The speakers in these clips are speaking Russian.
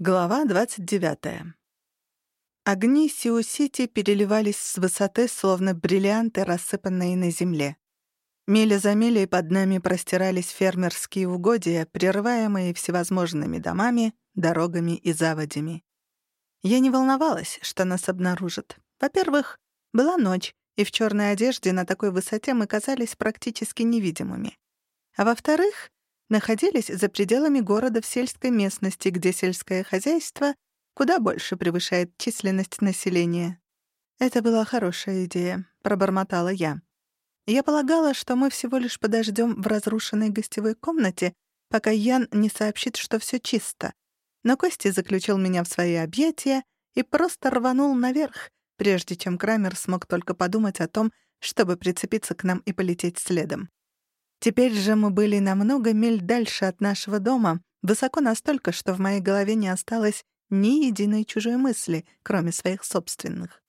Глава 29. Огни Сиу-Сити переливались с высоты, словно бриллианты, рассыпанные на земле. Миля за милей под нами простирались фермерские угодья, прерываемые всевозможными домами, дорогами и заводями. Я не волновалась, что нас обнаружат. Во-первых, была ночь, и в черной одежде на такой высоте мы казались практически невидимыми. А во-вторых, находились за пределами города в сельской местности, где сельское хозяйство куда больше превышает численность населения. «Это была хорошая идея», — пробормотала я. Я полагала, что мы всего лишь подождем в разрушенной гостевой комнате, пока Ян не сообщит, что все чисто. Но Кости заключил меня в свои объятия и просто рванул наверх, прежде чем Крамер смог только подумать о том, чтобы прицепиться к нам и полететь следом. Теперь же мы были на много миль дальше от нашего дома, высоко настолько, что в моей голове не осталось ни единой чужой мысли, кроме своих собственных.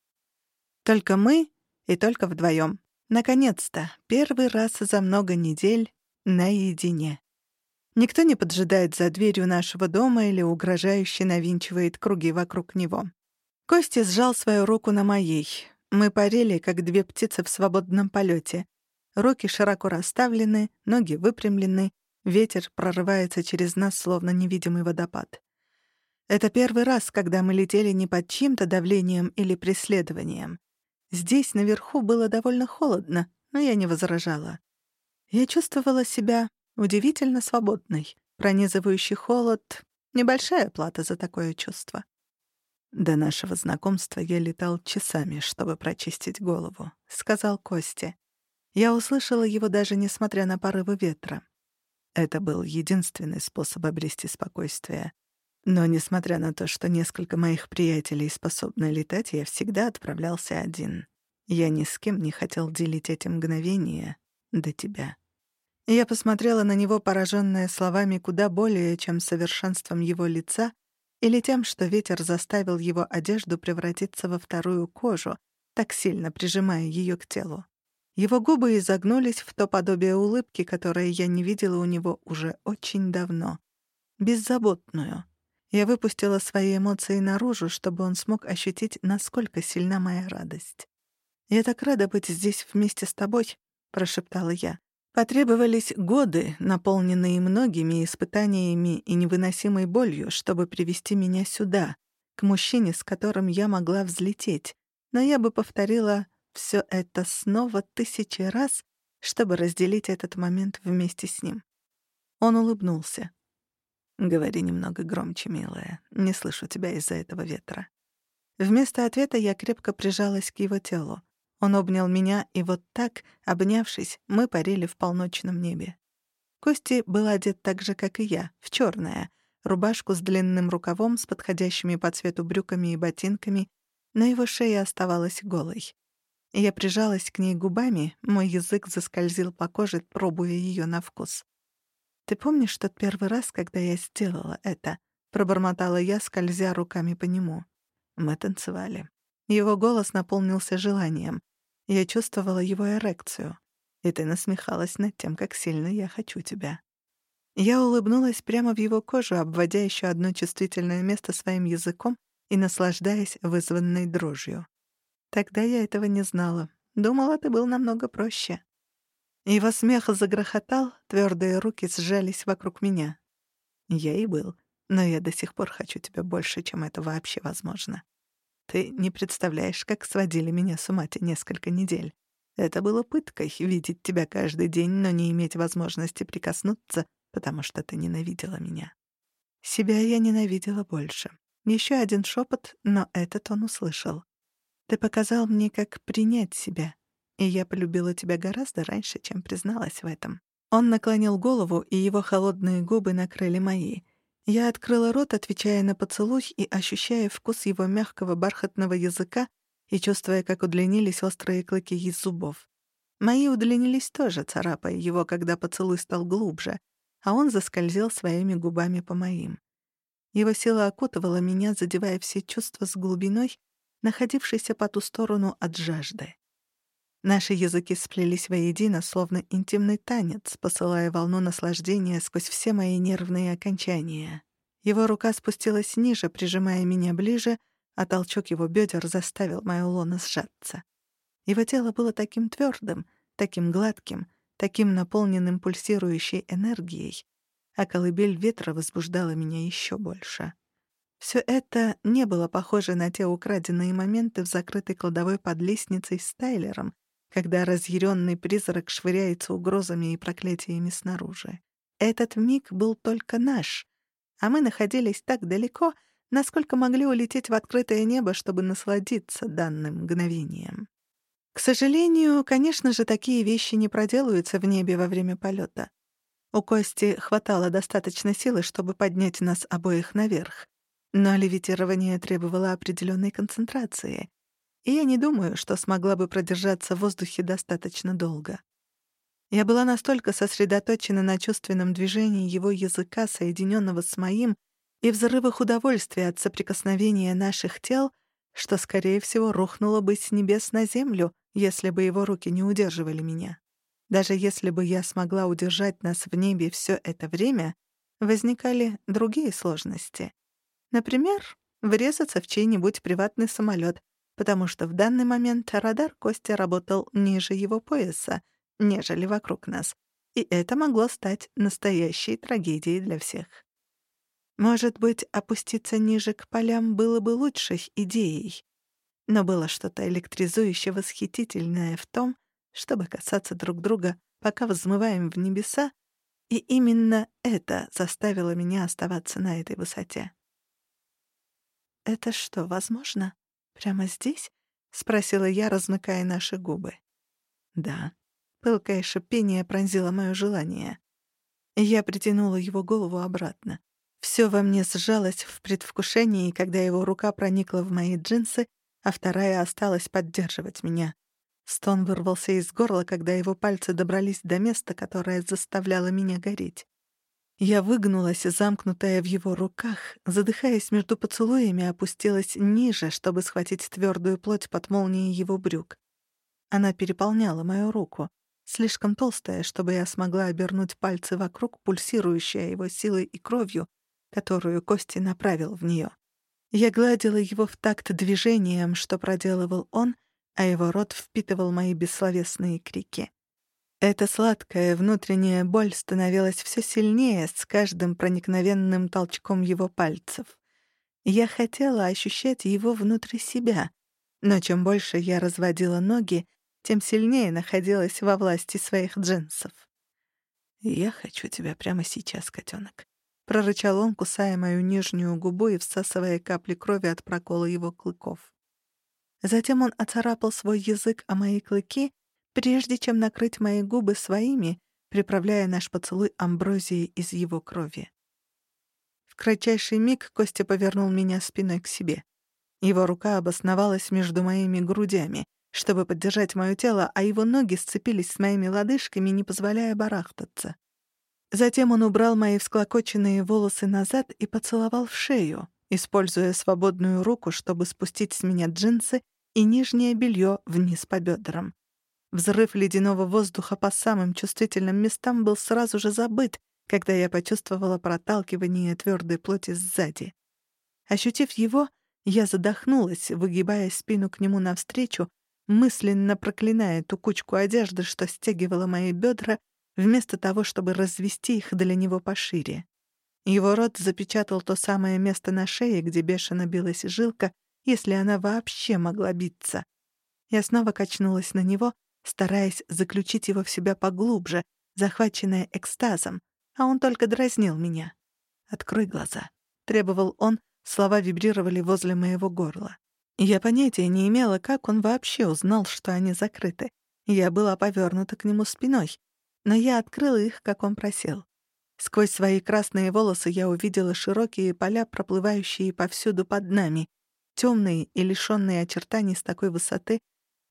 Только мы и только вдвоем. Наконец-то, первый раз за много недель наедине. Никто не поджидает за дверью нашего дома или угрожающе навинчивает круги вокруг него. Костя сжал свою руку на моей. Мы парили, как две птицы в свободном полете. Руки широко расставлены, ноги выпрямлены, ветер прорывается через нас, словно невидимый водопад. Это первый раз, когда мы летели не под чьим-то давлением или преследованием. Здесь, наверху, было довольно холодно, но я не возражала. Я чувствовала себя удивительно свободной. Пронизывающий холод — небольшая плата за такое чувство. До нашего знакомства я летал часами, чтобы прочистить голову, — сказал Костя. Я услышала его даже несмотря на порывы ветра. Это был единственный способ обрести спокойствие. Но несмотря на то, что несколько моих приятелей способны летать, я всегда отправлялся один. Я ни с кем не хотел делить эти мгновения до тебя. Я посмотрела на него, пораженная словами куда более, чем совершенством его лица или тем, что ветер заставил его одежду превратиться во вторую кожу, так сильно прижимая ее к телу. Его губы изогнулись в то подобие улыбки, которое я не видела у него уже очень давно. Беззаботную. Я выпустила свои эмоции наружу, чтобы он смог ощутить, насколько сильна моя радость. «Я так рада быть здесь вместе с тобой», — прошептала я. Потребовались годы, наполненные многими испытаниями и невыносимой болью, чтобы привести меня сюда, к мужчине, с которым я могла взлететь. Но я бы повторила все это снова тысячи раз, чтобы разделить этот момент вместе с ним. Он улыбнулся. «Говори немного громче, милая. Не слышу тебя из-за этого ветра». Вместо ответа я крепко прижалась к его телу. Он обнял меня, и вот так, обнявшись, мы парили в полночном небе. Кости был одет так же, как и я, в чёрное, рубашку с длинным рукавом, с подходящими по цвету брюками и ботинками, но его шея оставалась голой. Я прижалась к ней губами, мой язык заскользил по коже, пробуя ее на вкус. «Ты помнишь тот первый раз, когда я сделала это?» — пробормотала я, скользя руками по нему. Мы танцевали. Его голос наполнился желанием. Я чувствовала его эрекцию. И ты насмехалась над тем, как сильно я хочу тебя. Я улыбнулась прямо в его кожу, обводя еще одно чувствительное место своим языком и наслаждаясь вызванной дрожью. Тогда я этого не знала. Думала, ты был намного проще. Его смех загрохотал, твердые руки сжались вокруг меня. Я и был, но я до сих пор хочу тебя больше, чем это вообще возможно. Ты не представляешь, как сводили меня с ума те несколько недель. Это было пыткой — видеть тебя каждый день, но не иметь возможности прикоснуться, потому что ты ненавидела меня. Себя я ненавидела больше. Еще один шепот, но этот он услышал. Ты показал мне, как принять себя, и я полюбила тебя гораздо раньше, чем призналась в этом». Он наклонил голову, и его холодные губы накрыли мои. Я открыла рот, отвечая на поцелуй и ощущая вкус его мягкого бархатного языка и чувствуя, как удлинились острые клыки из зубов. Мои удлинились тоже, царапая его, когда поцелуй стал глубже, а он заскользил своими губами по моим. Его сила окутывала меня, задевая все чувства с глубиной, находившийся по ту сторону от жажды. Наши языки сплелись воедино, словно интимный танец, посылая волну наслаждения сквозь все мои нервные окончания. Его рука спустилась ниже, прижимая меня ближе, а толчок его бедер заставил мою лоно сжаться. Его тело было таким твердым, таким гладким, таким наполненным пульсирующей энергией, а колыбель ветра возбуждала меня еще больше. Все это не было похоже на те украденные моменты в закрытой кладовой под лестницей с Тайлером, когда разъяренный призрак швыряется угрозами и проклятиями снаружи. Этот миг был только наш, а мы находились так далеко, насколько могли улететь в открытое небо, чтобы насладиться данным мгновением. К сожалению, конечно же, такие вещи не проделываются в небе во время полета. У Кости хватало достаточно силы, чтобы поднять нас обоих наверх. Но левитирование требовало определенной концентрации, и я не думаю, что смогла бы продержаться в воздухе достаточно долго. Я была настолько сосредоточена на чувственном движении его языка, соединенного с моим, и взрывах удовольствия от соприкосновения наших тел, что, скорее всего, рухнуло бы с небес на землю, если бы его руки не удерживали меня. Даже если бы я смогла удержать нас в небе все это время, возникали другие сложности. Например, врезаться в чей-нибудь приватный самолет, потому что в данный момент радар Костя работал ниже его пояса, нежели вокруг нас, и это могло стать настоящей трагедией для всех. Может быть, опуститься ниже к полям было бы лучшей идеей, но было что-то электризующе восхитительное в том, чтобы касаться друг друга, пока взмываем в небеса, и именно это заставило меня оставаться на этой высоте. «Это что, возможно? Прямо здесь?» — спросила я, размыкая наши губы. «Да». Пылкое шипение пронзило мое желание. Я притянула его голову обратно. Всё во мне сжалось в предвкушении, когда его рука проникла в мои джинсы, а вторая осталась поддерживать меня. Стон вырвался из горла, когда его пальцы добрались до места, которое заставляло меня гореть. Я выгнулась, замкнутая в его руках, задыхаясь между поцелуями, опустилась ниже, чтобы схватить твердую плоть под молнией его брюк. Она переполняла мою руку, слишком толстая, чтобы я смогла обернуть пальцы вокруг, пульсирующая его силой и кровью, которую Кости направил в нее. Я гладила его в такт движением, что проделывал он, а его рот впитывал мои бессловесные крики. Эта сладкая внутренняя боль становилась все сильнее с каждым проникновенным толчком его пальцев. Я хотела ощущать его внутри себя, но чем больше я разводила ноги, тем сильнее находилась во власти своих джинсов. «Я хочу тебя прямо сейчас, котенок», — прорычал он, кусая мою нижнюю губу и всасывая капли крови от прокола его клыков. Затем он оцарапал свой язык о мои клыки прежде чем накрыть мои губы своими, приправляя наш поцелуй амброзией из его крови. В кратчайший миг Костя повернул меня спиной к себе. Его рука обосновалась между моими грудями, чтобы поддержать моё тело, а его ноги сцепились с моими лодыжками, не позволяя барахтаться. Затем он убрал мои всклокоченные волосы назад и поцеловал в шею, используя свободную руку, чтобы спустить с меня джинсы и нижнее белье вниз по бедрам. Взрыв ледяного воздуха по самым чувствительным местам был сразу же забыт, когда я почувствовала проталкивание твердой плоти сзади. Ощутив его, я задохнулась, выгибая спину к нему навстречу, мысленно проклиная ту кучку одежды, что стягивала мои бедра, вместо того, чтобы развести их для него пошире. Его рот запечатал то самое место на шее, где бешено билась жилка, если она вообще могла биться. Я снова качнулась на него, стараясь заключить его в себя поглубже, захваченная экстазом, а он только дразнил меня. «Открой глаза», — требовал он, слова вибрировали возле моего горла. Я понятия не имела, как он вообще узнал, что они закрыты. Я была повернута к нему спиной, но я открыла их, как он просил. Сквозь свои красные волосы я увидела широкие поля, проплывающие повсюду под нами, темные и лишенные очертаний с такой высоты,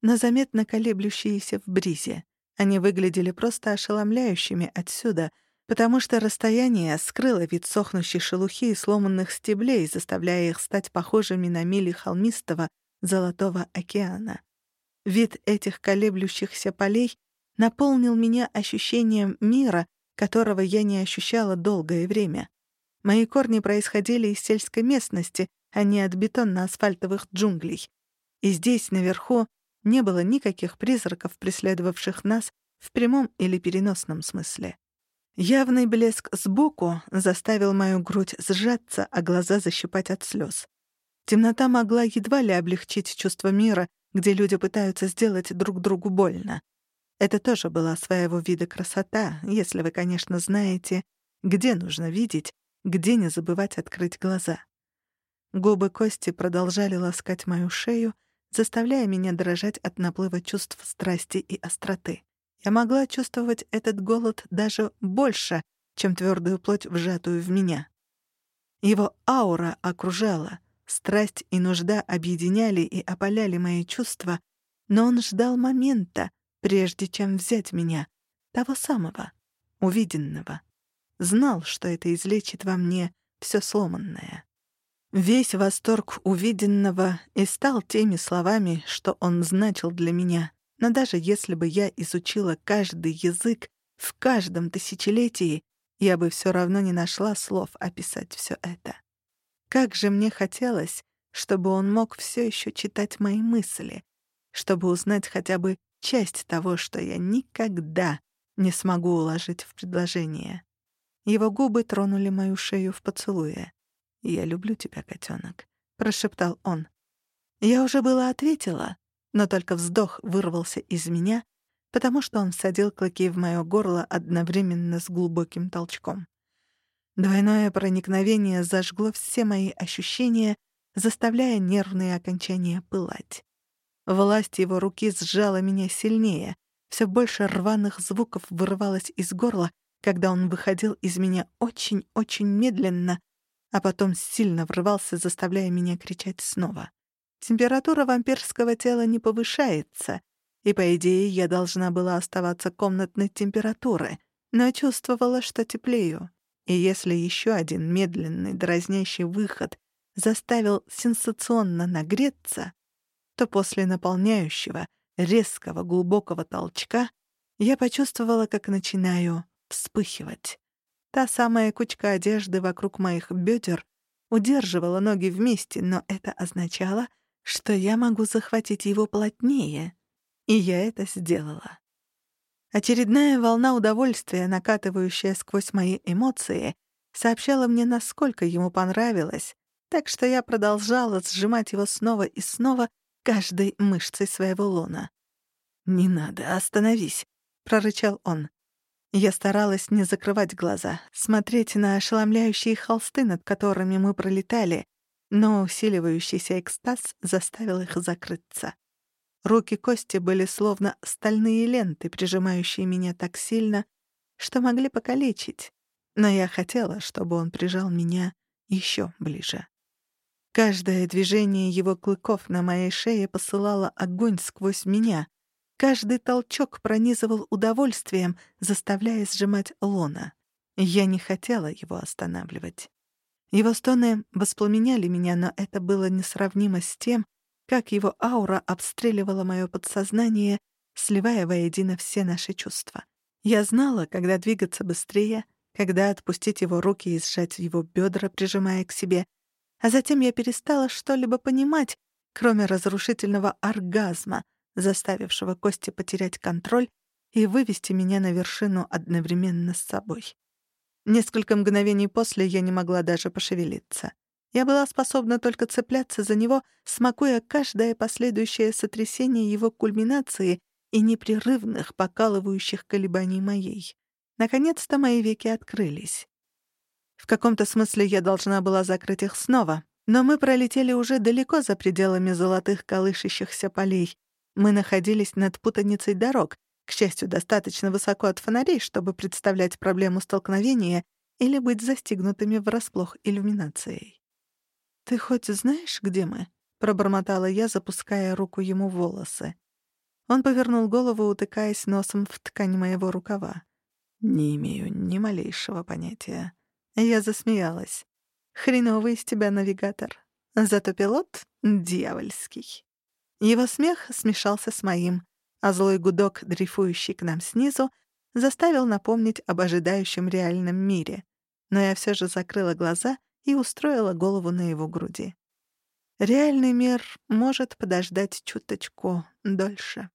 но заметно колеблющиеся в бризе. Они выглядели просто ошеломляющими отсюда, потому что расстояние скрыло вид сохнущей шелухи и сломанных стеблей, заставляя их стать похожими на мили холмистого золотого океана. Вид этих колеблющихся полей наполнил меня ощущением мира, которого я не ощущала долгое время. Мои корни происходили из сельской местности, а не от бетонно-асфальтовых джунглей. И здесь, наверху, не было никаких призраков, преследовавших нас в прямом или переносном смысле. Явный блеск сбоку заставил мою грудь сжаться, а глаза защипать от слез. Темнота могла едва ли облегчить чувство мира, где люди пытаются сделать друг другу больно. Это тоже была своего вида красота, если вы, конечно, знаете, где нужно видеть, где не забывать открыть глаза. Губы Кости продолжали ласкать мою шею, заставляя меня дрожать от наплыва чувств страсти и остроты. Я могла чувствовать этот голод даже больше, чем твердую плоть, вжатую в меня. Его аура окружала, страсть и нужда объединяли и опаляли мои чувства, но он ждал момента, прежде чем взять меня, того самого, увиденного. Знал, что это излечит во мне все сломанное. Весь восторг увиденного и стал теми словами, что он значил для меня. Но даже если бы я изучила каждый язык в каждом тысячелетии, я бы все равно не нашла слов описать все это. Как же мне хотелось, чтобы он мог все еще читать мои мысли, чтобы узнать хотя бы часть того, что я никогда не смогу уложить в предложение. Его губы тронули мою шею в поцелуе. «Я люблю тебя, котенок», — прошептал он. Я уже было ответила, но только вздох вырвался из меня, потому что он всадил клыки в моё горло одновременно с глубоким толчком. Двойное проникновение зажгло все мои ощущения, заставляя нервные окончания пылать. Власть его руки сжала меня сильнее. Все больше рваных звуков вырывалось из горла, когда он выходил из меня очень-очень медленно, а потом сильно врывался, заставляя меня кричать снова. Температура вампирского тела не повышается, и, по идее, я должна была оставаться комнатной температуры, но чувствовала, что теплею. И если еще один медленный, дразнящий выход заставил сенсационно нагреться, то после наполняющего, резкого, глубокого толчка я почувствовала, как начинаю вспыхивать. Та самая кучка одежды вокруг моих бедер удерживала ноги вместе, но это означало, что я могу захватить его плотнее. И я это сделала. Очередная волна удовольствия, накатывающая сквозь мои эмоции, сообщала мне, насколько ему понравилось, так что я продолжала сжимать его снова и снова каждой мышцей своего лона. «Не надо, остановись», — прорычал он. Я старалась не закрывать глаза, смотреть на ошеломляющие холсты, над которыми мы пролетали, но усиливающийся экстаз заставил их закрыться. Руки Кости были словно стальные ленты, прижимающие меня так сильно, что могли покалечить, но я хотела, чтобы он прижал меня еще ближе. Каждое движение его клыков на моей шее посылало огонь сквозь меня, Каждый толчок пронизывал удовольствием, заставляя сжимать лона. Я не хотела его останавливать. Его стоны воспламеняли меня, но это было несравнимо с тем, как его аура обстреливала мое подсознание, сливая воедино все наши чувства. Я знала, когда двигаться быстрее, когда отпустить его руки и сжать его бедра, прижимая к себе, а затем я перестала что-либо понимать, кроме разрушительного оргазма — заставившего Кости потерять контроль и вывести меня на вершину одновременно с собой. Несколько мгновений после я не могла даже пошевелиться. Я была способна только цепляться за него, смакуя каждое последующее сотрясение его кульминации и непрерывных покалывающих колебаний моей. Наконец-то мои веки открылись. В каком-то смысле я должна была закрыть их снова, но мы пролетели уже далеко за пределами золотых колышащихся полей, мы находились над путаницей дорог, к счастью, достаточно высоко от фонарей, чтобы представлять проблему столкновения или быть застигнутыми врасплох иллюминацией. «Ты хоть знаешь, где мы?» — пробормотала я, запуская руку ему в волосы. Он повернул голову, утыкаясь носом в ткань моего рукава. «Не имею ни малейшего понятия». Я засмеялась. «Хреновый из тебя навигатор. Зато пилот — дьявольский». Его смех смешался с моим, а злой гудок, дрейфующий к нам снизу, заставил напомнить об ожидающем реальном мире. но я все же закрыла глаза и устроила голову на его груди. Реальный мир может подождать чуточку дольше.